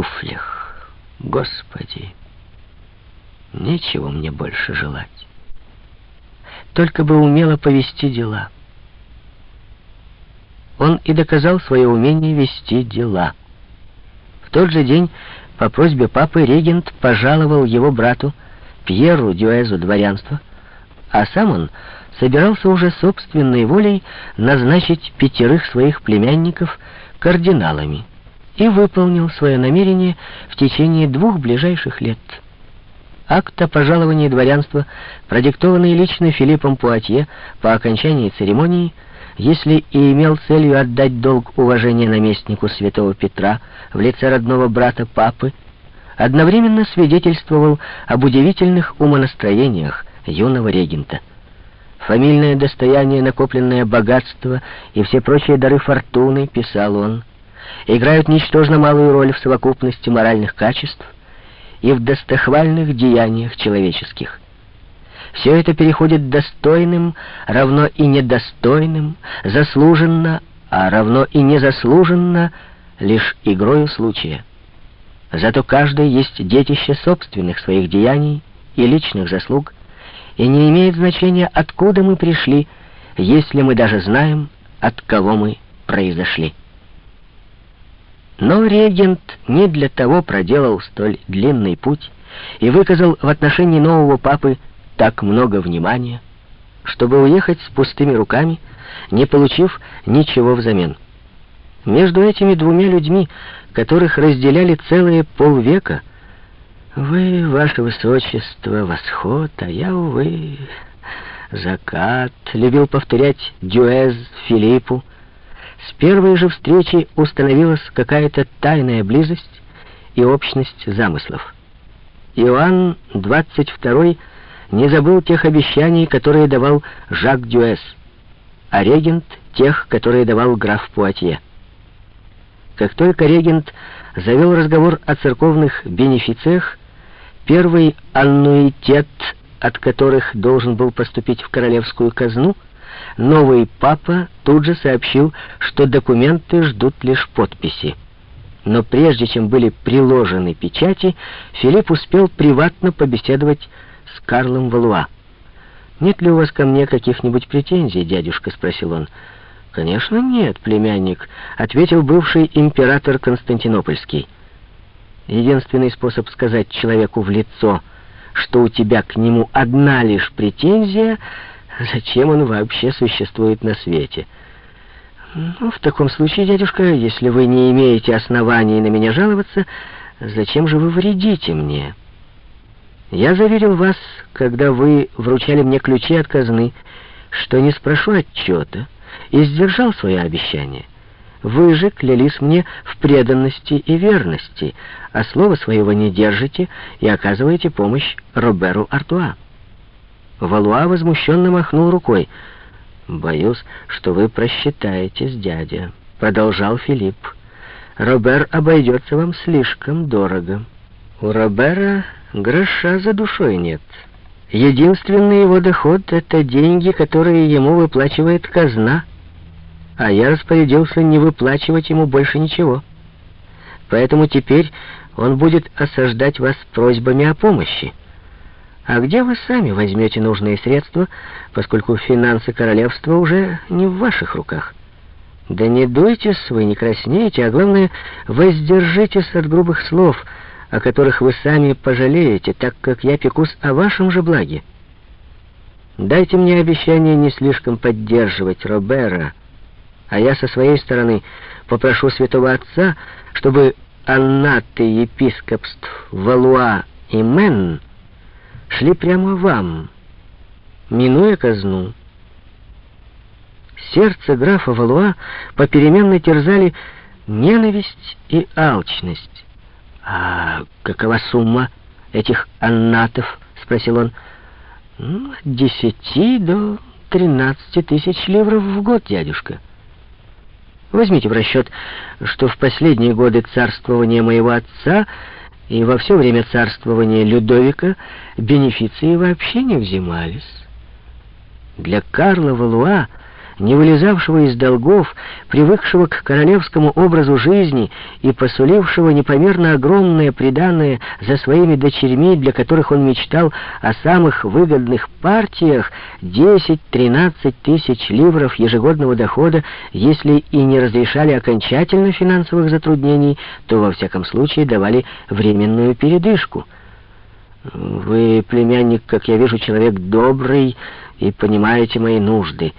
туфлях. Господи, нечего мне больше желать. Только бы умело повести дела. Он и доказал свое умение вести дела. В тот же день по просьбе папы регент пожаловал его брату Пьеру Дюэзу дворянство, а сам он собирался уже собственной волей назначить пятерых своих племянников кардиналами и выполнил свое намерение в течение двух ближайших лет. Акт о пожаловании дворянства, продиктованный лично Филиппом Пуатье по окончании церемонии, если и имел целью отдать долг уважения наместнику святого Петра в лице родного брата папы, одновременно свидетельствовал об удивительных умонастроениях юного регента. Фамильное достояние, накопленное богатство и все прочие дары фортуны, писал он, играют ничтожно малую роль в совокупности моральных качеств и в достохвальных деяниях человеческих. Все это переходит достойным, равно и недостойным, заслуженно, а равно и незаслуженно, лишь игрою случая. Зато каждый есть детище собственных своих деяний и личных заслуг, и не имеет значения, откуда мы пришли, если мы даже знаем, от кого мы произошли. Но регент не для того проделал столь длинный путь и выказал в отношении нового папы так много внимания, чтобы уехать с пустыми руками, не получив ничего взамен. Между этими двумя людьми, которых разделяли целые полвека, вы, ваше высочество, восход, а я, увы, закат, любил повторять Дюэз Филиппу, с первой же встречи установилась какая-то тайная близость и общность замыслов. Иоанн XXII не забыл тех обещаний, которые давал Жак Дюэс, а регент — тех, которые давал граф Пуатье. Как только регент завел разговор о церковных бенефициях, первый аннуитет, от которых должен был поступить в королевскую казну — новый папа тут же сообщил, что документы ждут лишь подписи. Но прежде чем были приложены печати, Филипп успел приватно побеседовать с Карлом Валуа. «Нет ли у вас ко мне каких-нибудь претензий, дядюшка?» — спросил он. «Конечно нет, племянник», — ответил бывший император Константинопольский. «Единственный способ сказать человеку в лицо, что у тебя к нему одна лишь претензия — Зачем он вообще существует на свете? Ну, в таком случае, дядюшка, если вы не имеете оснований на меня жаловаться, зачем же вы вредите мне? Я заверил вас, когда вы вручали мне ключи от казны, что не спрошу отчета, и сдержал свое обещание. Вы же клялись мне в преданности и верности, а слова своего не держите и оказываете помощь Роберу Артуа. Валуа возмущенно махнул рукой. «Боюсь, что вы просчитаетесь, дядя», — продолжал Филипп. «Робер обойдется вам слишком дорого. У Робера гроша за душой нет. Единственный его доход — это деньги, которые ему выплачивает казна, а я распорядился не выплачивать ему больше ничего. Поэтому теперь он будет осаждать вас просьбами о помощи. А где вы сами возьмете нужные средства, поскольку финансы королевства уже не в ваших руках? Да не дуйтесь вы, не краснейте, а главное, воздержитесь от грубых слов, о которых вы сами пожалеете, так как я пекусь о вашем же благе. Дайте мне обещание не слишком поддерживать Робера, а я со своей стороны попрошу святого отца, чтобы аннаты епископств Валуа и Мен шли прямо вам, минуя казну. Сердце графа Валуа попеременно терзали ненависть и алчность. «А какова сумма этих аннатов?» — спросил он. «Ну, от десяти до тринадцати тысяч ливров в год, дядюшка». Возьмите в расчет, что в последние годы царствования моего отца и во все время царствования Людовика бенефиции вообще не взимались. Для Карла Валуа не вылезавшего из долгов, привыкшего к королевскому образу жизни и посулившего непомерно огромное приданное за своими дочерьми, для которых он мечтал о самых выгодных партиях, 10-13 тысяч ливров ежегодного дохода, если и не разрешали окончательно финансовых затруднений, то во всяком случае давали временную передышку. «Вы, племянник, как я вижу, человек добрый и понимаете мои нужды».